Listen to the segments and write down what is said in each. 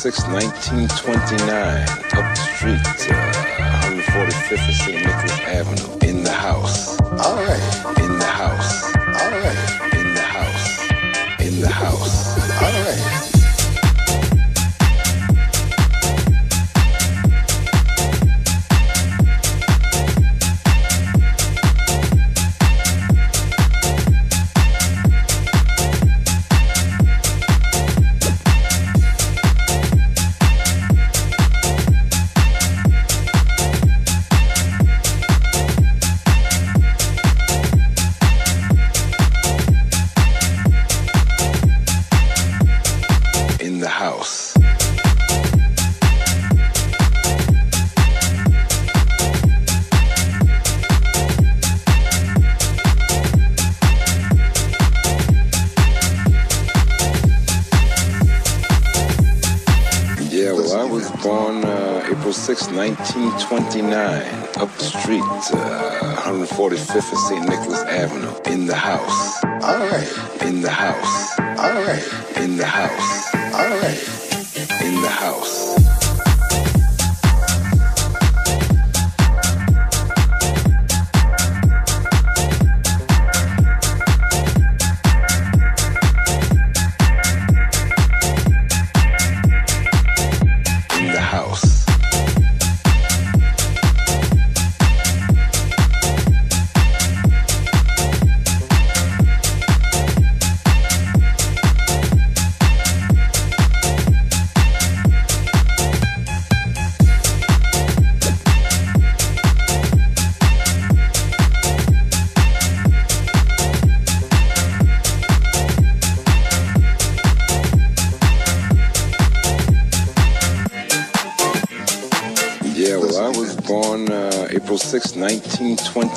26, 1920. Born uh, April 6, 1929, up the street, uh, 145th and St. Nicholas Avenue, in the house. All right. In the house. All right. In the house. All right. In the house.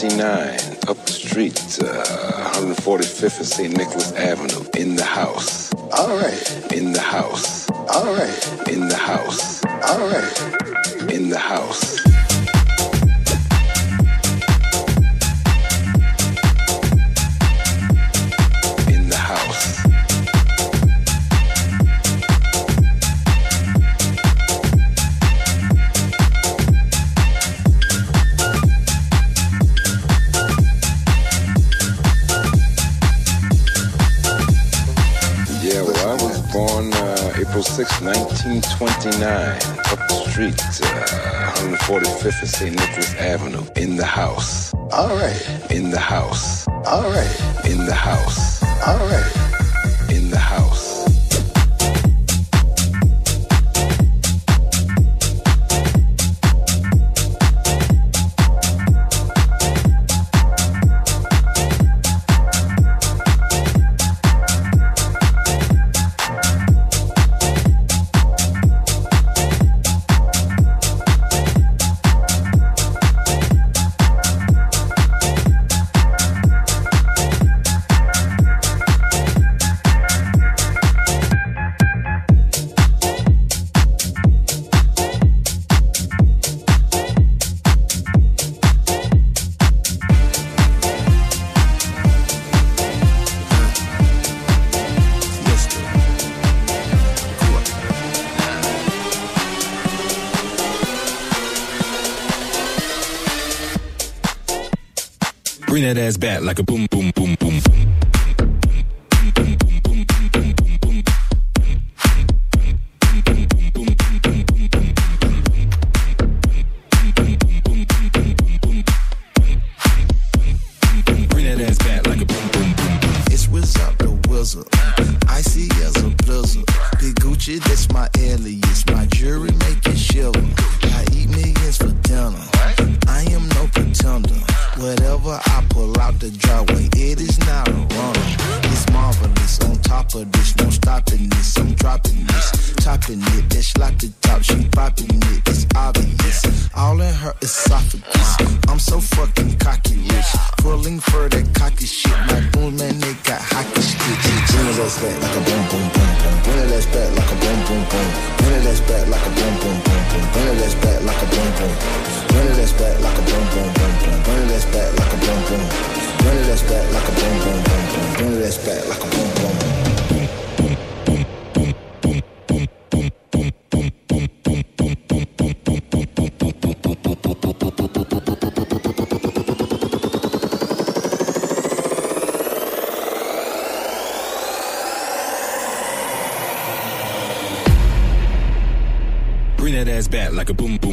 1929, up the street, uh, 145th and St. Nicholas Avenue, 1929, up the street, uh, 145th and St. Nicholas Avenue, in the house. All right. In the house. All right. In the house. All right. Ass back like a boom obvious. Chopping it, then slot the top, she popping it, it's obvious. All in her esophagus. I'm so fucking cocky rich. Pulling for that cocky shit. My boom man, they got hockey sticks. Bring it ass back like a boom boom boom boom. Bring it ass back like a boom boom boom. Bring it ass back like a boom boom boom boom. Bring it ass back like a boom boom. Bring it ass back like a boom boom boom boom. Bring it ass back like a boom boom. Bring it ass back like a boom boom boom boom. Bring it ass back like a boom boom. Like a boom, boom.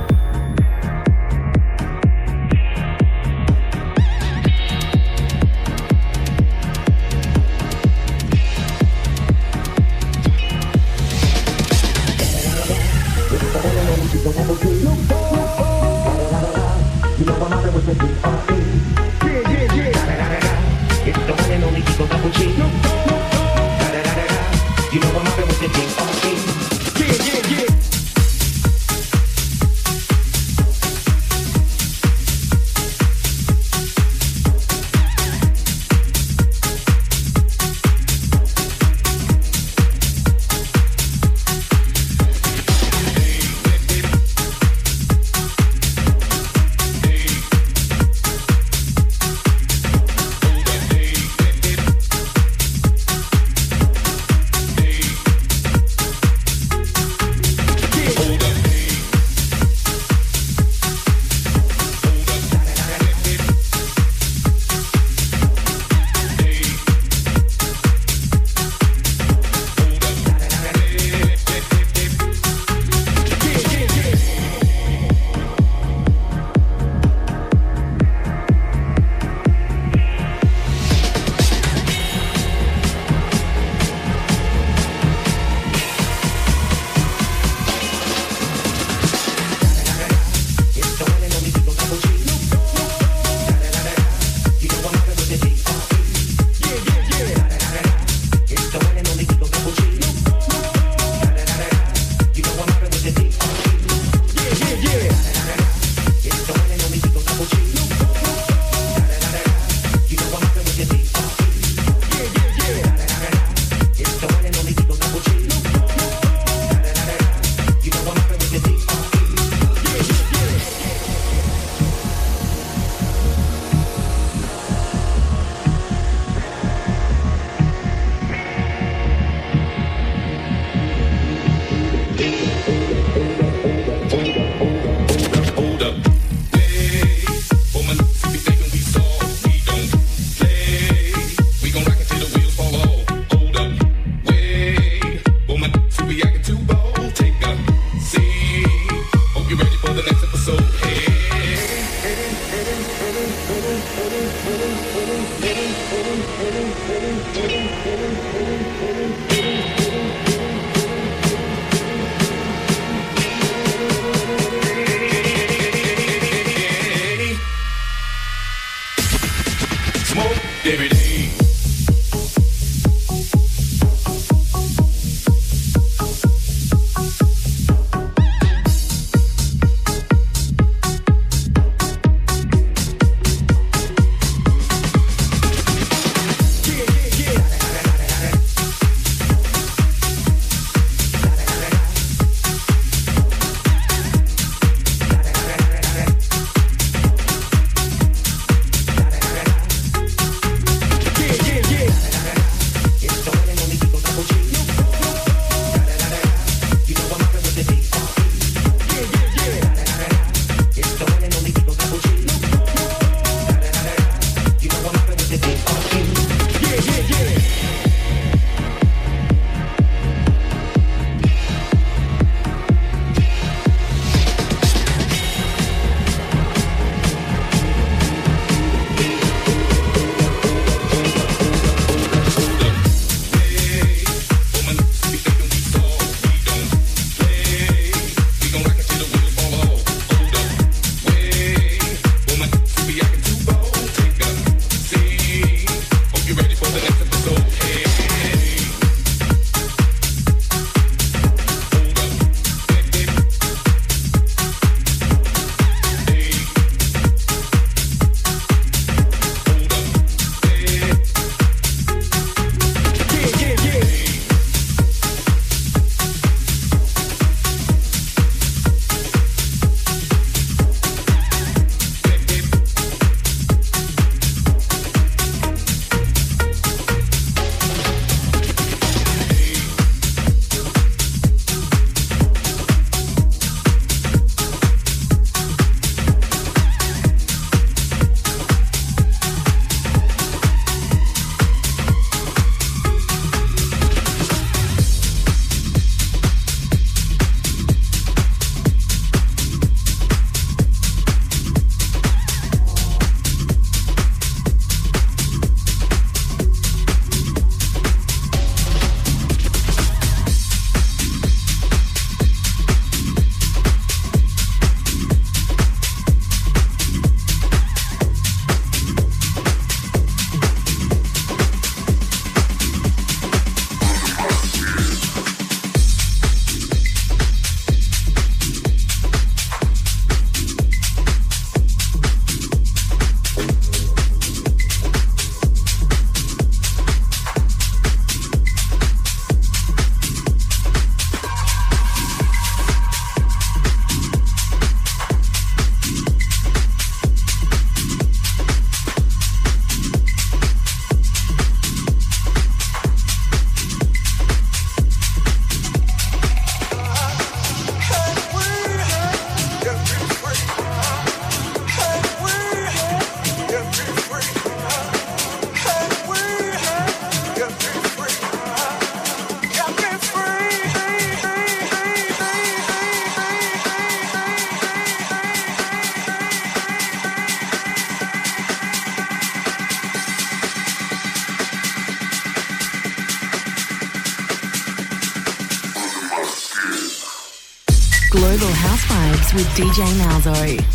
Malzo.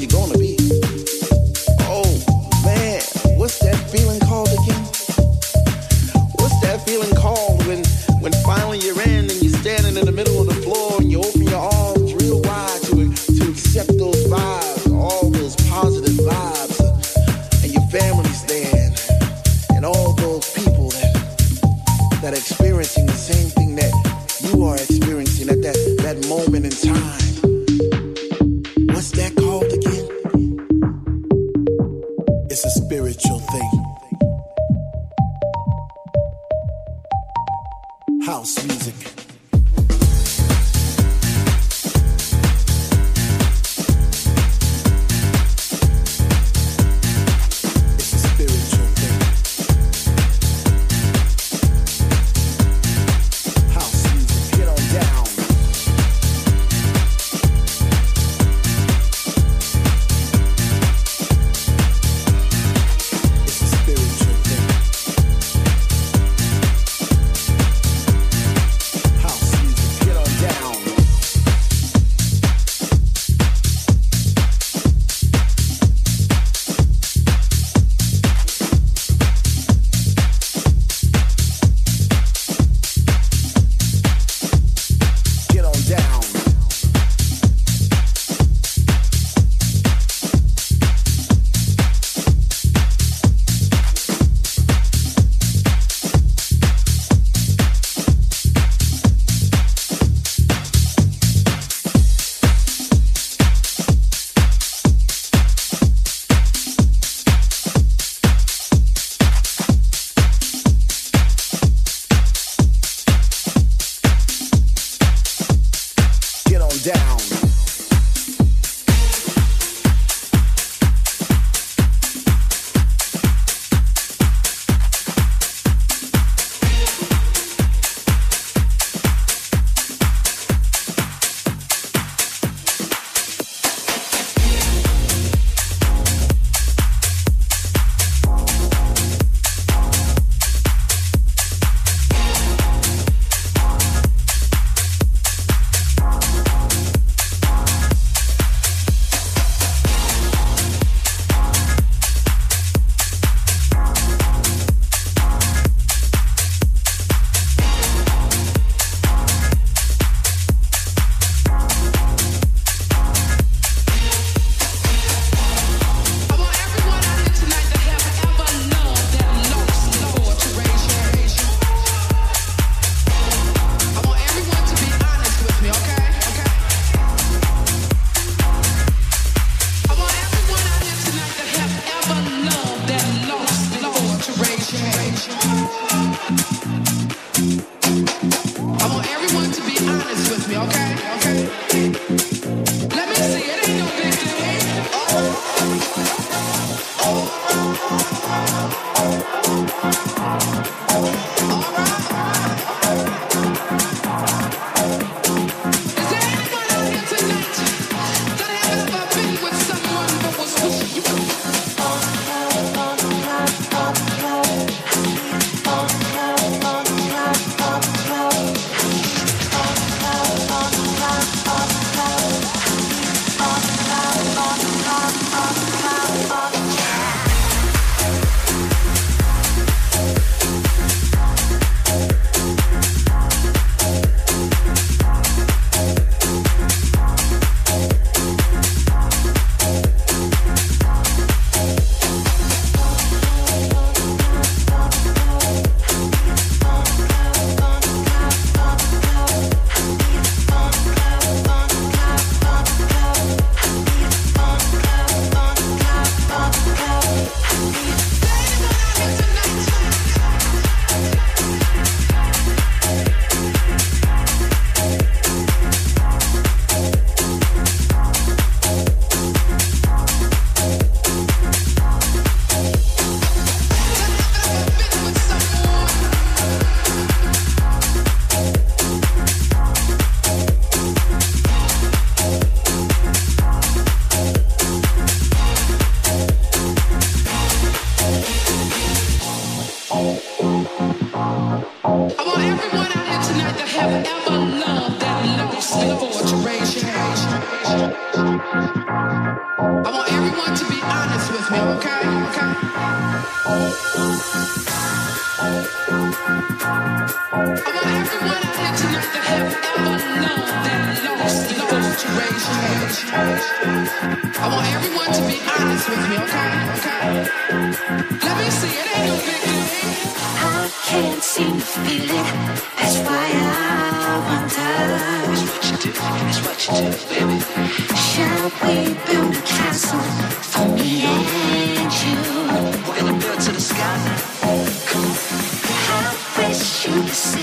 you're gonna be.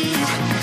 need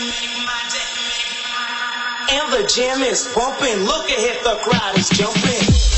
And the jam is bumping. Look ahead, the crowd is jumping.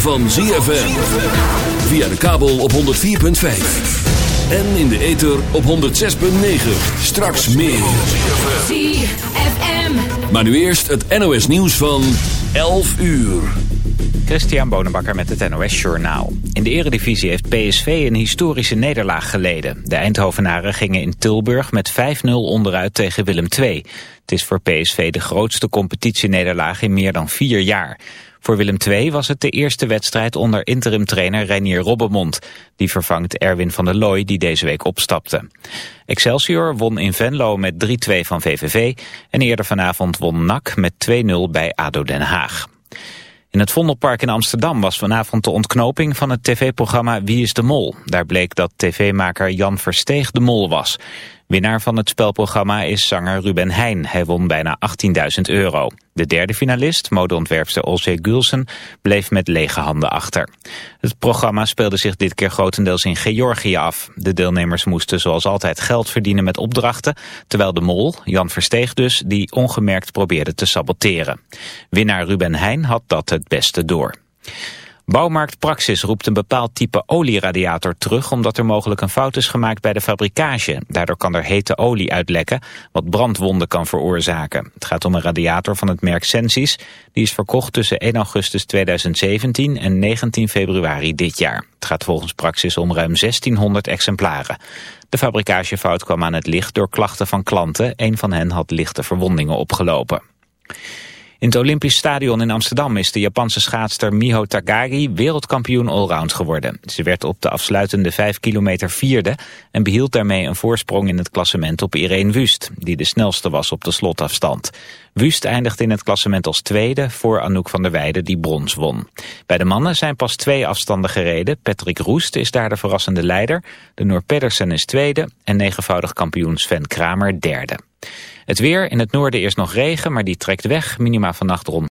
van ZFM. Via de kabel op 104.5. En in de ether op 106.9. Straks meer. ZFM. Maar nu eerst het NOS nieuws van 11 uur. Christian Bonenbakker met het NOS Journaal. In de eredivisie heeft PSV een historische nederlaag geleden. De Eindhovenaren gingen in Tilburg met 5-0 onderuit tegen Willem II. Het is voor PSV de grootste competitienederlaag in meer dan vier jaar. Voor Willem II was het de eerste wedstrijd onder interimtrainer Reinier Robbermond. Die vervangt Erwin van der Looy die deze week opstapte. Excelsior won in Venlo met 3-2 van VVV. En eerder vanavond won NAC met 2-0 bij ADO Den Haag. In het Vondelpark in Amsterdam was vanavond de ontknoping van het tv-programma Wie is de Mol. Daar bleek dat tv-maker Jan Versteeg de Mol was. Winnaar van het spelprogramma is zanger Ruben Heijn. Hij won bijna 18.000 euro. De derde finalist, modeontwerpster Olse Gulsen, bleef met lege handen achter. Het programma speelde zich dit keer grotendeels in Georgië af. De deelnemers moesten zoals altijd geld verdienen met opdrachten, terwijl de mol, Jan Versteeg dus, die ongemerkt probeerde te saboteren. Winnaar Ruben Heijn had dat het beste door. Bouwmarkt Praxis roept een bepaald type olieradiator terug... omdat er mogelijk een fout is gemaakt bij de fabrikage. Daardoor kan er hete olie uitlekken, wat brandwonden kan veroorzaken. Het gaat om een radiator van het merk Sensis. Die is verkocht tussen 1 augustus 2017 en 19 februari dit jaar. Het gaat volgens Praxis om ruim 1600 exemplaren. De fabrikagefout kwam aan het licht door klachten van klanten. Een van hen had lichte verwondingen opgelopen. In het Olympisch Stadion in Amsterdam is de Japanse schaatster Miho Takagi wereldkampioen allround geworden. Ze werd op de afsluitende 5 kilometer vierde en behield daarmee een voorsprong in het klassement op Irene Wust, die de snelste was op de slotafstand. Wust eindigde in het klassement als tweede voor Anouk van der Weijden die brons won. Bij de mannen zijn pas twee afstanden gereden. Patrick Roest is daar de verrassende leider. De Noor Pedersen is tweede en negenvoudig kampioen Sven Kramer derde. Het weer, in het noorden eerst nog regen, maar die trekt weg. Minima vannacht rond